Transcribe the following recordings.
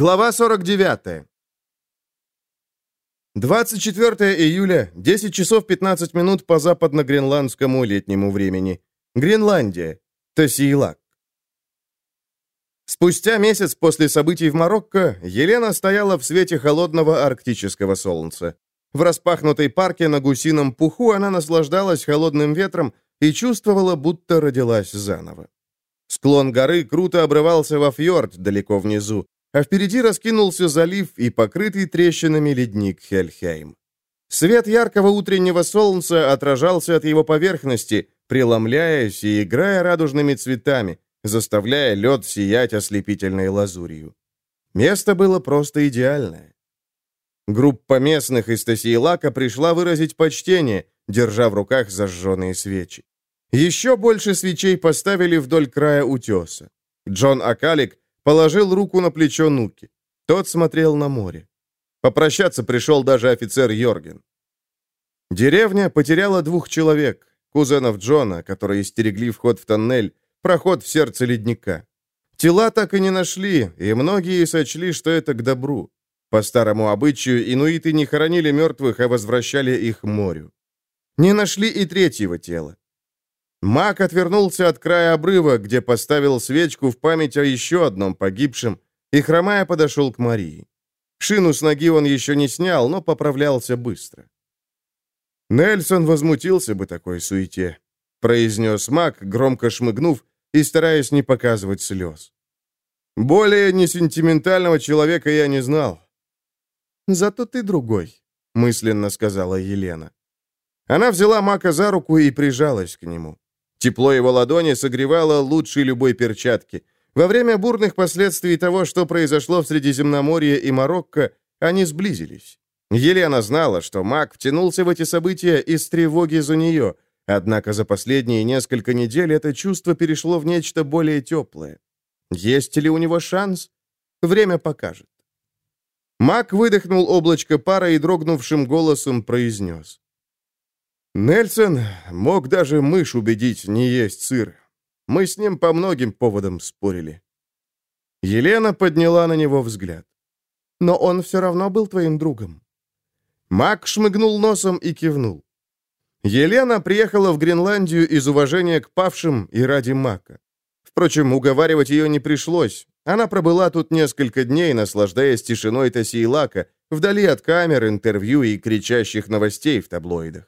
Глава 49. 24 июля, 10 часов 15 минут по западно-гренландскому летнему времени. Гренландия. Тасиилак. Спустя месяц после событий в Марокко Елена стояла в свете холодного арктического солнца. В распахнутой парке на гусином пуху она наслаждалась холодным ветром и чувствовала, будто родилась заново. Склон горы круто обрывался во фьорд далеко внизу, а впереди раскинулся залив и покрытый трещинами ледник Хельхейм. Свет яркого утреннего солнца отражался от его поверхности, преломляясь и играя радужными цветами, заставляя лед сиять ослепительной лазурью. Место было просто идеальное. Группа местных из Тасиелака пришла выразить почтение, держа в руках зажженные свечи. Еще больше свечей поставили вдоль края утеса. Джон Акалик Положил руку на плечо Нуки. Тот смотрел на море. Попрощаться пришел даже офицер Йорген. Деревня потеряла двух человек, кузенов Джона, которые стерегли вход в тоннель, проход в сердце ледника. Тела так и не нашли, и многие сочли, что это к добру. По старому обычаю, инуиты не хоронили мертвых, а возвращали их морю. Не нашли и третьего тела. Мак отвернулся от края обрыва, где поставил свечку в память о еще одном погибшем, и, хромая, подошел к Марии. Шину с ноги он еще не снял, но поправлялся быстро. «Нельсон возмутился бы такой суете», — произнес Мак, громко шмыгнув и стараясь не показывать слез. «Более несентиментального человека я не знал». «Зато ты другой», — мысленно сказала Елена. Она взяла Мака за руку и прижалась к нему. Тепло его ладони согревало лучше любой перчатки. Во время бурных последствий того, что произошло в Средиземноморье и Марокко, они сблизились. Елена знала, что маг втянулся в эти события из тревоги за нее, однако за последние несколько недель это чувство перешло в нечто более теплое. Есть ли у него шанс? Время покажет. Мак выдохнул облачко пара и дрогнувшим голосом произнес. Нельсон мог даже мышь убедить не есть сыр. Мы с ним по многим поводам спорили. Елена подняла на него взгляд. «Но он все равно был твоим другом». Мак шмыгнул носом и кивнул. Елена приехала в Гренландию из уважения к павшим и ради Мака. Впрочем, уговаривать ее не пришлось. Она пробыла тут несколько дней, наслаждаясь тишиной Тасиилака, вдали от камер, интервью и кричащих новостей в таблоидах.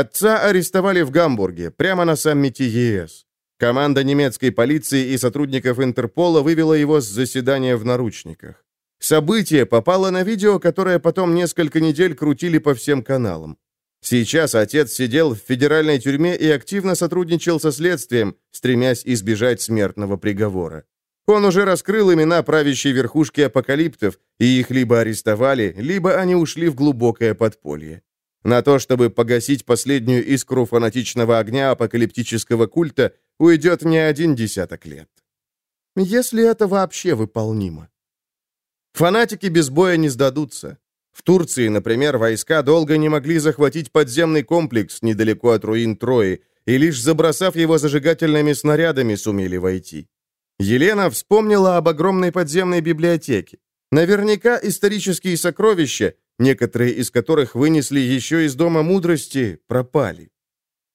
Отца арестовали в Гамбурге, прямо на саммите ЕС. Команда немецкой полиции и сотрудников Интерпола вывела его с заседания в наручниках. Событие попало на видео, которое потом несколько недель крутили по всем каналам. Сейчас отец сидел в федеральной тюрьме и активно сотрудничал со следствием, стремясь избежать смертного приговора. Он уже раскрыл имена правящей верхушки апокалиптов, и их либо арестовали, либо они ушли в глубокое подполье. На то, чтобы погасить последнюю искру фанатичного огня апокалиптического культа, уйдет не один десяток лет. Если это вообще выполнимо. Фанатики без боя не сдадутся. В Турции, например, войска долго не могли захватить подземный комплекс недалеко от руин Трои, и лишь забросав его зажигательными снарядами сумели войти. Елена вспомнила об огромной подземной библиотеке. Наверняка исторические сокровища, некоторые из которых вынесли еще из Дома мудрости, пропали.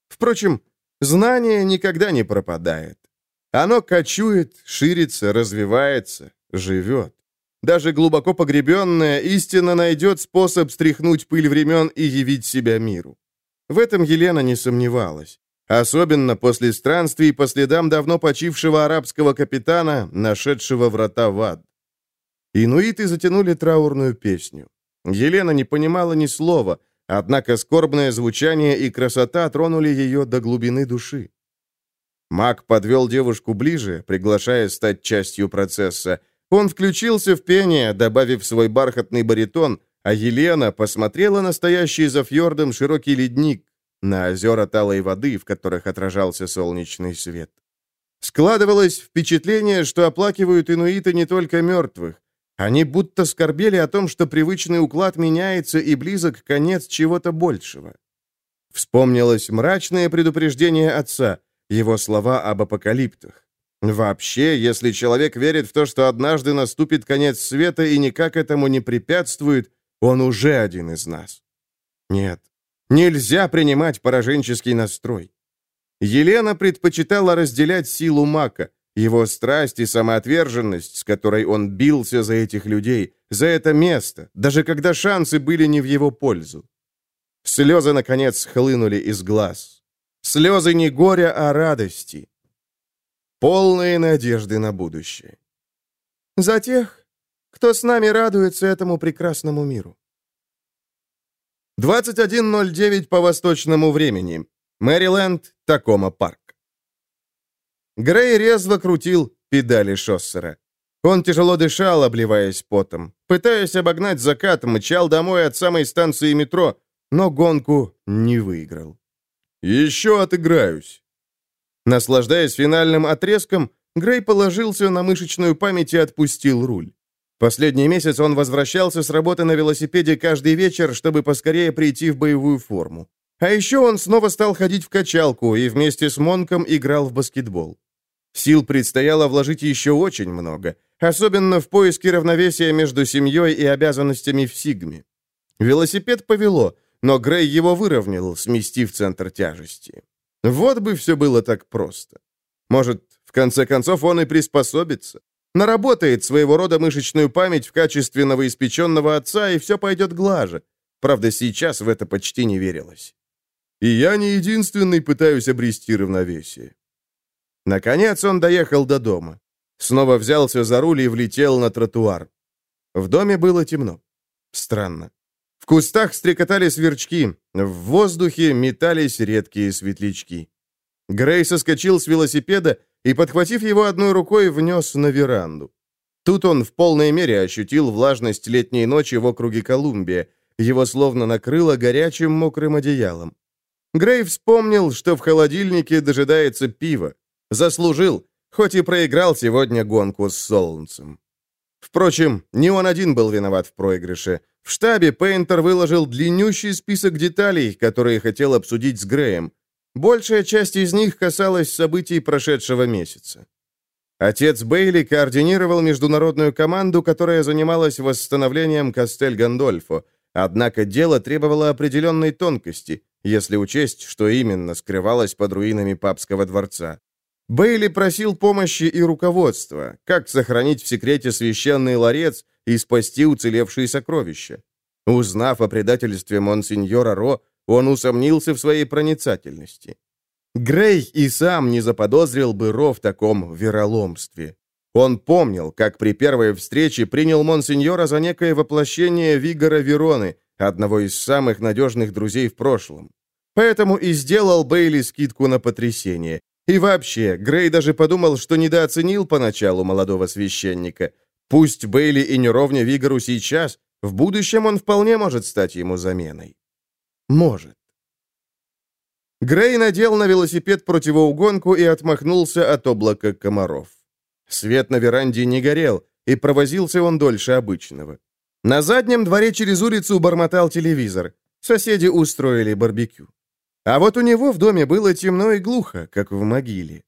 Впрочем, знание никогда не пропадает. Оно кочует, ширится, развивается, живет. Даже глубоко погребенная истина найдет способ стряхнуть пыль времен и явить себя миру. В этом Елена не сомневалась. Особенно после странствий по следам давно почившего арабского капитана, нашедшего врата в ад. Инуиты затянули траурную песню. Елена не понимала ни слова, однако скорбное звучание и красота тронули ее до глубины души. Маг подвел девушку ближе, приглашая стать частью процесса. Он включился в пение, добавив свой бархатный баритон, а Елена посмотрела на стоящий за фьордом широкий ледник, на озера талой воды, в которых отражался солнечный свет. Складывалось впечатление, что оплакивают инуиты не только мертвых. Они будто скорбели о том, что привычный уклад меняется и близок конец чего-то большего. Вспомнилось мрачное предупреждение отца, его слова об апокалиптах. Вообще, если человек верит в то, что однажды наступит конец света и никак этому не препятствует, он уже один из нас. Нет, нельзя принимать пораженческий настрой. Елена предпочитала разделять силу Мака, его страсть и самоотверженность, с которой он бился за этих людей, за это место, даже когда шансы были не в его пользу. Слезы, наконец, хлынули из глаз. Слезы не горя, а радости. Полные надежды на будущее. За тех, кто с нами радуется этому прекрасному миру. 21.09 по восточному времени. Мэриленд, Такома парк. Грей резво крутил педали шоссера. Он тяжело дышал, обливаясь потом. Пытаясь обогнать закат, мчал домой от самой станции метро, но гонку не выиграл. «Еще отыграюсь». Наслаждаясь финальным отрезком, Грей положился на мышечную память и отпустил руль. Последний месяц он возвращался с работы на велосипеде каждый вечер, чтобы поскорее прийти в боевую форму. А еще он снова стал ходить в качалку и вместе с Монком играл в баскетбол. Сил предстояло вложить еще очень много, особенно в поиске равновесия между семьей и обязанностями в Сигме. Велосипед повело, но Грей его выровнял, сместив центр тяжести. Вот бы все было так просто. Может, в конце концов он и приспособится. Наработает своего рода мышечную память в качестве новоиспеченного отца, и все пойдет глаже. Правда, сейчас в это почти не верилось. И я не единственный пытаюсь обрести равновесие. Наконец он доехал до дома. Снова взялся за руль и влетел на тротуар. В доме было темно. Странно. В кустах стрекотали сверчки, в воздухе метались редкие светлячки. Грей соскочил с велосипеда и, подхватив его одной рукой, внес на веранду. Тут он в полной мере ощутил влажность летней ночи в округе Колумбия. Его словно накрыло горячим мокрым одеялом. Грей вспомнил, что в холодильнике дожидается пиво. Заслужил, хоть и проиграл сегодня гонку с Солнцем. Впрочем, не он один был виноват в проигрыше. В штабе Пейнтер выложил длиннющий список деталей, которые хотел обсудить с Греем. Большая часть из них касалась событий прошедшего месяца. Отец Бейли координировал международную команду, которая занималась восстановлением Кастель-Гандольфо, однако дело требовало определенной тонкости, если учесть, что именно скрывалось под руинами папского дворца. Бейли просил помощи и руководства, как сохранить в секрете священный ларец и спасти уцелевшие сокровища. Узнав о предательстве монсеньора Ро, он усомнился в своей проницательности. Грей и сам не заподозрил бы Ро в таком вероломстве. Он помнил, как при первой встрече принял монсеньора за некое воплощение Вигора Вероны, одного из самых надежных друзей в прошлом. Поэтому и сделал Бейли скидку на потрясение, и вообще, Грей даже подумал, что недооценил поначалу молодого священника. Пусть Бейли и не ровня Вигору сейчас, в будущем он вполне может стать ему заменой. Может. Грей надел на велосипед противоугонку и отмахнулся от облака комаров. Свет на веранде не горел, и провозился он дольше обычного. На заднем дворе через улицу бормотал телевизор. Соседи устроили барбекю. А вот у него в доме было темно и глухо, как в могиле.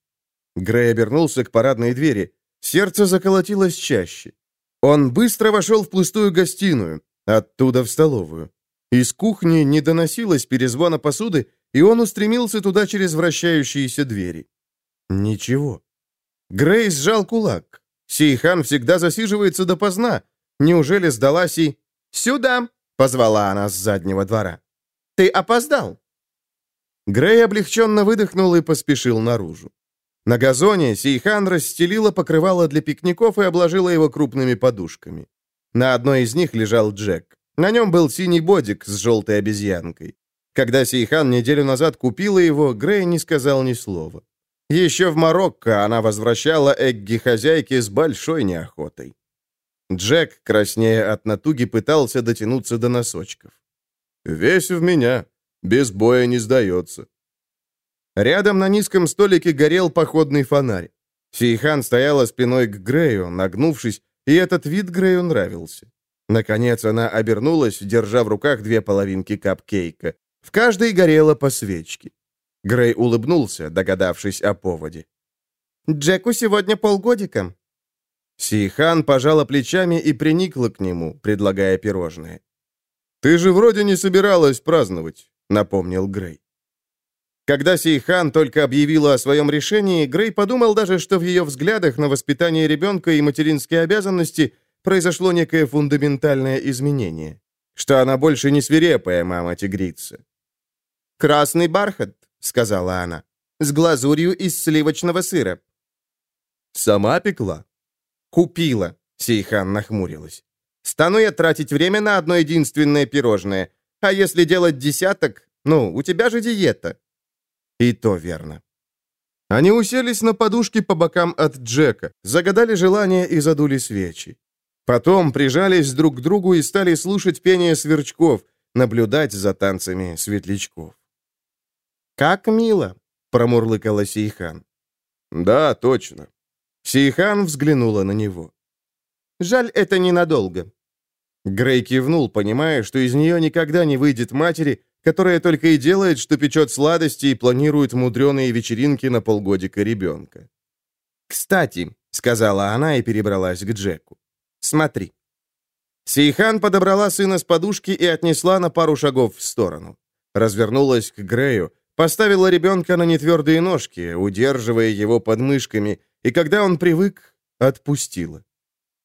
Грей обернулся к парадной двери. Сердце заколотилось чаще. Он быстро вошел в пустую гостиную, оттуда в столовую. Из кухни не доносилось перезвона посуды, и он устремился туда через вращающиеся двери. Ничего. Грей сжал кулак. Сейхан всегда засиживается допоздна. Неужели сдалась и... «Сюда!» — позвала она с заднего двора. «Ты опоздал!» Грей облегченно выдохнул и поспешил наружу. На газоне Сейхан расстелила покрывало для пикников и обложила его крупными подушками. На одной из них лежал Джек. На нем был синий бодик с желтой обезьянкой. Когда Сейхан неделю назад купила его, Грей не сказал ни слова. Еще в Марокко она возвращала Эгги хозяйке с большой неохотой. Джек, краснея от натуги, пытался дотянуться до носочков. «Весь в меня», без боя не сдается. Рядом на низком столике горел походный фонарь. Сейхан стояла спиной к Грею, нагнувшись, и этот вид Грею нравился. Наконец она обернулась, держа в руках две половинки капкейка. В каждой горело по свечке. Грей улыбнулся, догадавшись о поводе. Джеку сегодня полгодика». Сейхан пожала плечами и приникла к нему, предлагая пирожное. «Ты же вроде не собиралась праздновать», — напомнил Грей. Когда Сейхан только объявила о своем решении, Грей подумал даже, что в ее взглядах на воспитание ребенка и материнские обязанности произошло некое фундаментальное изменение, что она больше не свирепая мама-тигрица. «Красный бархат», — сказала она, — «с глазурью из сливочного сыра». «Сама пекла?» «Купила», — Сейхан нахмурилась. «Стану я тратить время на одно единственное пирожное. А если делать десяток, ну, у тебя же диета». И то верно. Они уселись на подушке по бокам от Джека, загадали желание и задули свечи. Потом прижались друг к другу и стали слушать пение сверчков, наблюдать за танцами светлячков. «Как мило!» — промурлыкала Сейхан. «Да, точно». Сейхан взглянула на него. «Жаль, это ненадолго». Грей кивнул, понимая, что из нее никогда не выйдет матери, которая только и делает, что печет сладости и планирует мудреные вечеринки на полгодика ребенка. «Кстати», — сказала она и перебралась к Джеку, — «смотри». Сейхан подобрала сына с подушки и отнесла на пару шагов в сторону. Развернулась к Грею, поставила ребенка на нетвердые ножки, удерживая его под мышками, и когда он привык, отпустила.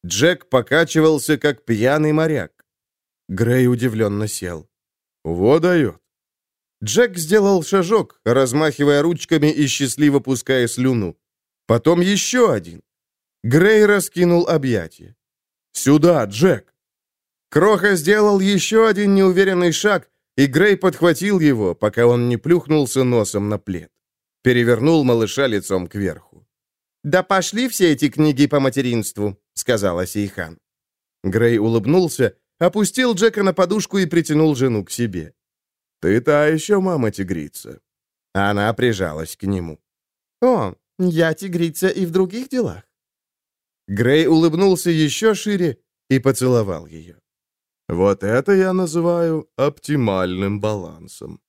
Джек покачивался, как пьяный моряк. Грей удивленно сел. «Во дает!» Джек сделал шажок, размахивая ручками и счастливо пуская слюну. Потом еще один. Грей раскинул объятия. «Сюда, Джек!» Кроха сделал еще один неуверенный шаг, и Грей подхватил его, пока он не плюхнулся носом на плед. Перевернул малыша лицом кверху. «Да пошли все эти книги по материнству», — сказала Сейхан. Грей улыбнулся, опустил Джека на подушку и притянул жену к себе. «Ты та еще мама-тигрица». Она прижалась к нему. «О, я тигрица и в других делах». Грей улыбнулся еще шире и поцеловал ее. «Вот это я называю оптимальным балансом».